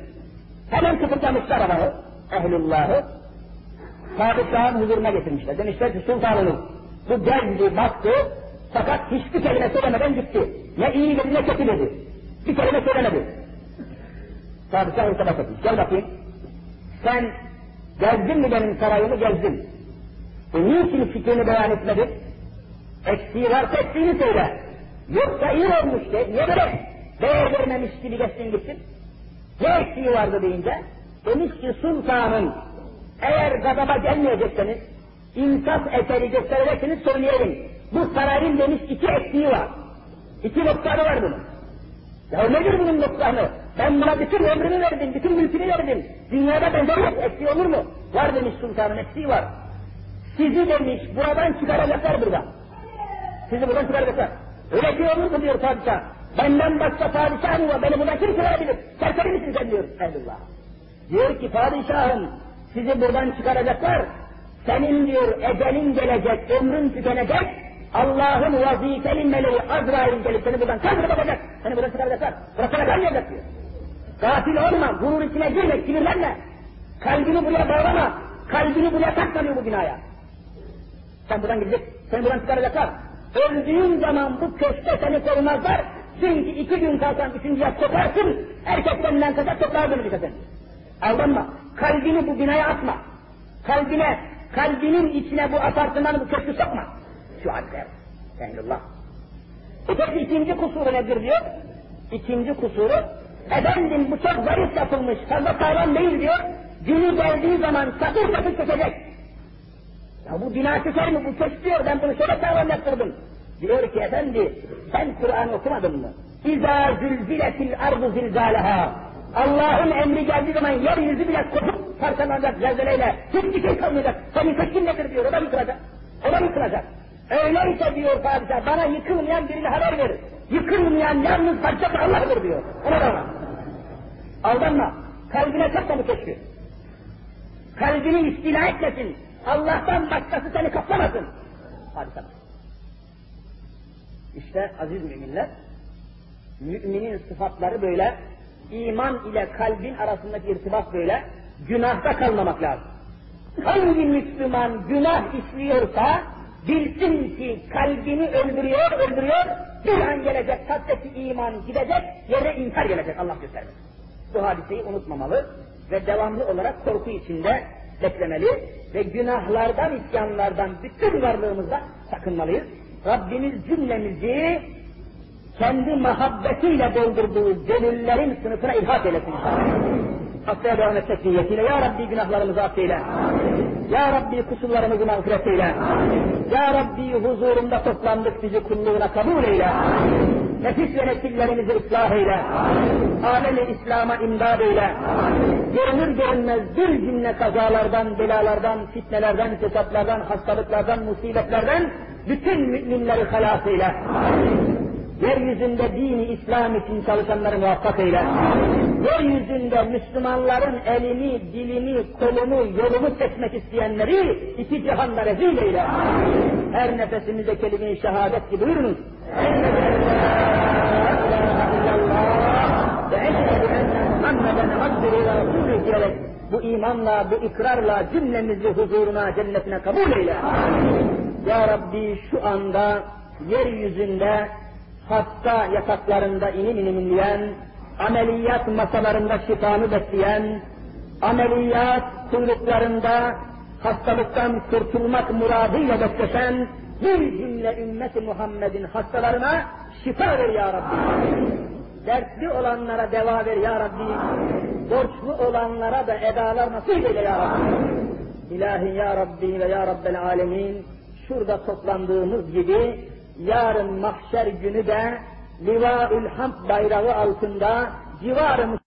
Hemen tutuklamışlar adamı, ehlullahı. Padişahın huzuruna getirmişler. Demişler ki sultanımız, bu geldi, baktı, fakat hiçbir kelime söylemeden gitti. Ne iyi dedi ne kötü dedi. Bir kelime söylemedi. Padişah irtibat etmiş. Gel bakayım. Sen gezdin mi benim sarayımı gezdin. E niçin fikrini beyan etmedin? Eksiği varsa eksiğini söyle. Yoksa iyi olmuş de. Niye böyle değer vermemiş gibi geçsin gitsin? Ne eksiği vardı deyince? Demiş ki sultanın eğer gadaba gelmeyecekseniz, insaf eseri gösterecekseniz söyleyelim. Bu sarayın demiş iki eksiği var. İki noksanı var bunun. Ya nedir bunun noksanı? Ben buna bütün ömrümü verdim, bütün mülkünü verdim. Dünyada bende yok, eksiği olur mu? Var demiş sultanın, eksiği var. Sizi demiş, buradan çıkaracaklar burada. Sizi buradan çıkaracaklar. Öyle şey olur mu diyor padişah. Benden başka padişah mı var? Beni buradan kim çıkarabilir? Serseri misin sen diyor Ehlullah. Diyor ki padişahım sizi buradan çıkaracaklar. Senin diyor ecelin gelecek, ömrün tükenecek. Allah'ın vazifeli meleği Azrail gelip seni buradan kaldırıp bakacak. Seni buradan çıkaracaklar. Burasına gelmeyecek diyor. Gafil olma, gurur içine girme, sinirlenme. Kalbini buraya bağlama. Kalbini buraya takma diyor bu binaya. Sen buradan gidecek, seni buradan çıkaracaklar. Öldüğün zaman bu köşkte seni korumazlar. Çünkü iki gün kalsan üçüncüye sokarsın, erkek senden kadar toprağa dönecek sen. Aldanma. Kalbini bu binaya atma. Kalbine, kalbinin içine bu apartmanı, bu köşkü sokma. Şu halde. Ehlullah. E peki ikinci kusuru nedir diyor? İkinci kusuru, efendim bu çok zarif yapılmış, fazla sağlam değil diyor. Günü geldiği zaman satır satır çökecek. Ya bu bina çöker mi? Bu köşk diyor, ben bunu şöyle sağlam yaptırdım. Diyor ki efendi, sen Kur'an okumadın mı? İzâ zülziletil ardu zilzâleha. Allah'ın emri geldiği zaman yeryüzü bile kopup parçalanacak zelzeleyle. Hiçbir şey kalmayacak. Senin köşkün nedir diyor, o da yıkılacak. O da yıkılacak. Öyleyse diyor padişah, bana yıkılmayan birini haber verir. Yıkılmayan yalnız parçası Allah'dır diyor. Ona da Aldanma. Kalbine takma bu köşkü. Kalbini istila etmesin. Allah'tan başkası seni kaplamasın. Padişah. İşte aziz müminler, müminin sıfatları böyle, iman ile kalbin arasındaki irtibat böyle, günahta kalmamak lazım. Hangi Müslüman günah işliyorsa, bilsin ki kalbini öldürüyor, öldürüyor, bir an gelecek, tattaki iman gidecek, yere inkar gelecek, Allah göstermesin. Bu hadiseyi unutmamalı ve devamlı olarak korku içinde beklemeli ve günahlardan, isyanlardan bütün varlığımızda sakınmalıyız. Rabbimiz cümlemizi kendi muhabbetiyle doldurduğu gönüllerin sınıfına ilhak eylesin. Haftaya devam etmek niyetiyle Ya Rabbi günahlarımızı affeyle. Ya Rabbi kusurlarımızı mağfiret eyle. Ya Rabbi huzurunda toplandık bizi kulluğuna kabul eyle. Nefis ve nesillerimizi ıslah eyle. Alemi İslam'a imdad eyle. Görünür görünmez bir cümle kazalardan, belalardan, fitnelerden, fesatlardan, hastalıklardan, musibetlerden bütün müminleri halas eyle. Yeryüzünde dini İslam için çalışanları muvaffak eyle. Yeryüzünde Müslümanların elini, dilini, kolunu, yolunu seçmek isteyenleri iki cihanda rezil eyle. Her nefesimizde kelime-i şehadet gibi buyurunuz. diyerek bu imanla, bu ikrarla cümlemizi huzuruna, cennetine kabul eyle. Ya Rabbi şu anda yeryüzünde hasta yataklarında inim inim inleyen, ameliyat masalarında şifanı bekleyen, ameliyat kuyruklarında hastalıktan kurtulmak muradıyla bekleşen bir cümle ümmeti Muhammed'in hastalarına şifa ver ya Rabbi. Dertli olanlara deva ver ya Rabbi. Borçlu olanlara da edalar nasip eyle ya Rabbi. İlahi ya Rabbi ve ya Rabbel alemin şurada toplandığımız gibi yarın mahşer günü de Livaül Hamd bayrağı altında civarı